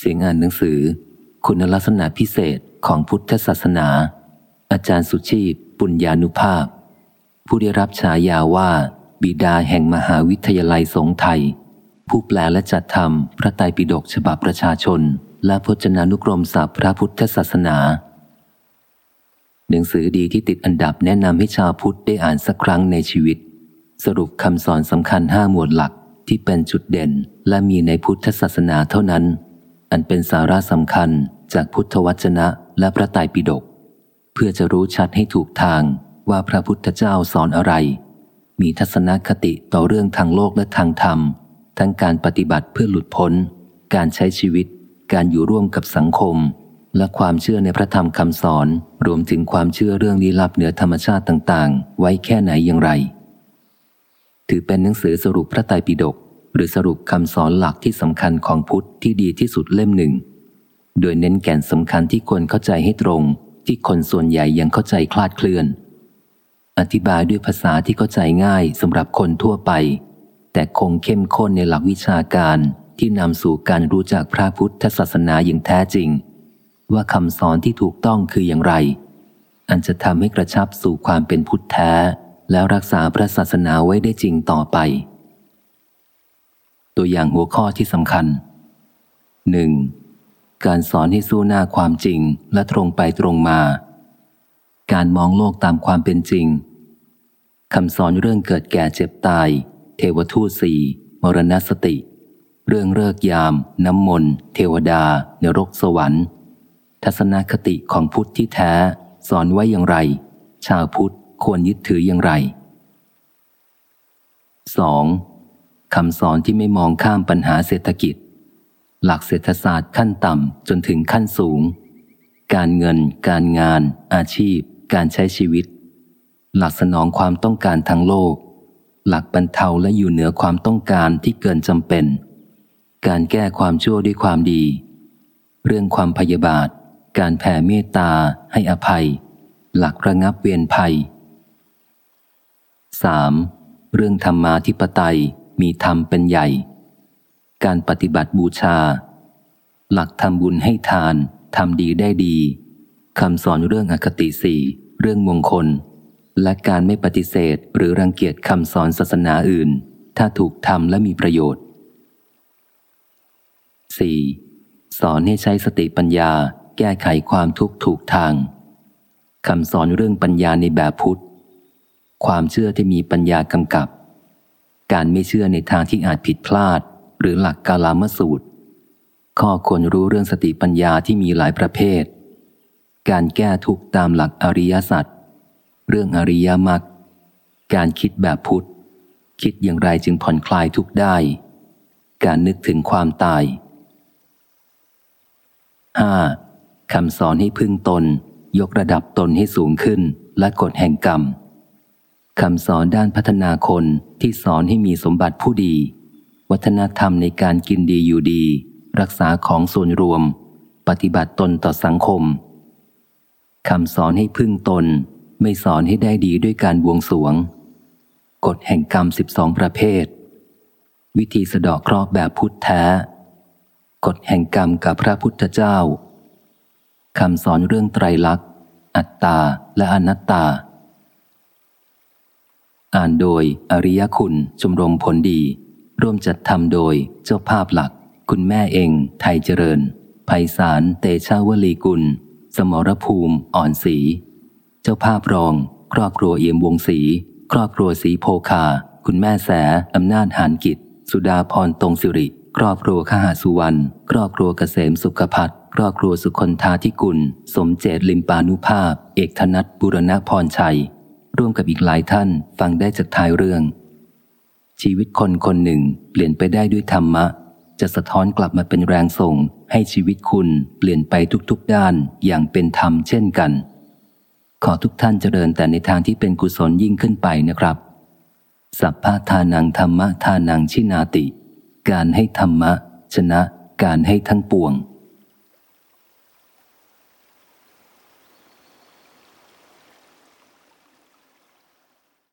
เสียงอ่านหนังสือ คุณลักษณะพิเศษของพุทธศาสนา อาจารย์สุชีพ ปุญญานุภาพ ผู้ได้รับฉายาว่า บิดาแห่งมหาวิทยาลัยสงไทย ผู้แปลและจัดทำพระไตรปิฎกฉบับประชาชน และพจนานุกรมศัพท์พระพุทธศาสนา หนังสือดีที่ติดอันดับแนะนำให้ชาวพุทธได้อ่านสักครั้งในชีวิต สรุปคำสอนสำคัญห้าหมวดหลักที่เป็นจุดเด่นและมีในพุทธศาสนาเท่านั้น อันเป็นสาระสำคัญจากพุทธวจนะและพระไตรปิฎกเพื่อจะรู้ชัดให้ถูกทางว่าพระพุทธเจ้าสอนอะไร มีทัศนคติต่อเรื่องทางโลกและทางธรรม ทั้งการปฏิบัติเพื่อหลุดพ้น การใช้ชีวิต การอยู่ร่วมกับสังคม และความเชื่อในพระธรรมคำสอน รวมถึงความเชื่อเรื่องลี้ลับเหนือธรรมชาติต่าง ๆ ไว้แค่ไหนอย่างไร ถือเป็นหนังสือสรุปพระไตรปิฎก รือสรุปคำสอนหลักที่สำคัญของพุทธที่ดีที่สุดเล่มหนึ่ง โดยเน้นแก่นสำคัญที่ควรเข้าใจให้ตรง ที่คนส่วนใหญ่ยังเข้าใจคลาดเคลื่อน อธิบายด้วยภาษาที่เข้าใจง่ายสำหรับคนทั่วไป แต่คงเข้มข้นในหลักวิชาการที่นำสู่การรู้จักพระพุทธศาสนาอย่างแท้จริง ว่าคำสอนที่ถูกต้องคืออย่างไร อันจะทำให้กระชับสู่ความเป็นพุทธแท้ แล้วรักษาพระศาสนาไว้ได้จริงต่อไป ตัวอย่างหัวข้อที่สำคัญ 1. การสอนให้สู้หน้าความจริงและตรงไปตรงมา การมองโลกตามความเป็นจริงคำสอนเรื่องเกิดแก่เจ็บตาย เทวทูตสี่มรณสติ เรื่องเลิกยาม น้ำมนต์ เทวดานรกสวรรค์ ทัศนคติของพุทธที่แท้ สอนไว้อย่างไร ชาวพุทธควรยึดถืออย่างไร 2. คำสอนที่ไม่มองข้ามปัญหาเศรษฐกิจ หลักเศรษฐศาสตร์ขั้นต่ำจนถึงขั้นสูง การเงิน การงาน อาชีพ การใช้ชีวิต หลักสนองความต้องการทางโลก หลักบรรเทาและอยู่เหนือความต้องการที่เกินจำเป็น การแก้ความชั่วด้วยความดี เรื่องความพยาบาท การแผ่เมตตา ให้อภัย หลักระงับเวียนภัย 3. เรื่องธรรมาธิปไตย มีธรรมเป็นใหญ่ การปฏิบัติบูชา หลักทำบุญให้ทานทำดีได้ดีคำสอนเรื่องอคติสี่เรื่องมงคล และการไม่ปฏิเสธหรือรังเกียจคำสอนศาสนาอื่น ถ้าถูกทำและมีประโยชน์ 4. สอนให้ใช้สติปัญญาแก้ไขความทุกข์ถูกทางคำสอนเรื่องปัญญาในแบบพุทธ ความเชื่อที่มีปัญญากำกับ การไม่เชื่อในทางที่อาจผิดพลาด หรือหลักกาลามสูตร ข้อควรรู้เรื่องสติปัญญาที่มีหลายประเภท การแก้ทุกตามหลักอริยสัจเรื่องอริยมรรคการคิดแบบพุทธ คิดอย่างไรจึงผ่อนคลายทุกได้ การนึกถึงความตาย 5. คำสอนให้พึ่งตน ยกระดับตนให้สูงขึ้นและกฎแห่งกรรม คำสอนด้านพัฒนาคนที่สอนให้มีสมบัติผู้ดี วัฒนธรรมในการกินดีอยู่ดี รักษาของส่วนรวม ปฏิบัติตนต่อสังคมคำสอนให้พึ่งตน ไม่สอนให้ได้ดีด้วยการบวงสวง กฎแห่งกรรมสิบสองประเภท วิธีสะดอกครอบแบบพุทธแท้ กฎแห่งกรรมกับพระพุทธเจ้าคำสอนเรื่องไตรลักษณ์ อัตตาและอนัตตา อ่านโดยอริยคุณชมรมผลดี ร่วมจัดทำโดยเจ้าภาพหลัก คุณแม่เอง ไทยเจริญภัยสารเตชาวลีกุล สมรภูมิอ่อนสีเจ้าภาพรอง ครอบครัวเอี่ยมวงศรีครอบครัวสีโพคา คุณแม่แสอำนาจหานกิจ สุดาพรตรงสิริ ครอบครัวข้าสุวรรณครอบครัวเกษมสุขพัฒครอบครัวสุคนธาธิกุล สมเจตลิมปานุภาพ เอกธนัทบุรณพรชัย ร่วมกับอีกหลายท่านฟังได้จากท้ายเรื่อง ชีวิตคนคนหนึ่งเปลี่ยนไปได้ด้วยธรรมะ จะสะท้อนกลับมาเป็นแรงส่ง ให้ชีวิตคุณเปลี่ยนไปทุกๆด้านอย่างเป็นธรรมเช่นกัน ขอทุกท่านเจริญแต่ในทางที่เป็นกุศลยิ่งขึ้นไปนะครับ สัพพะทานังธรรมะทานังชินาติ การให้ธรรมะ ชนะ การให้ทั้งปวง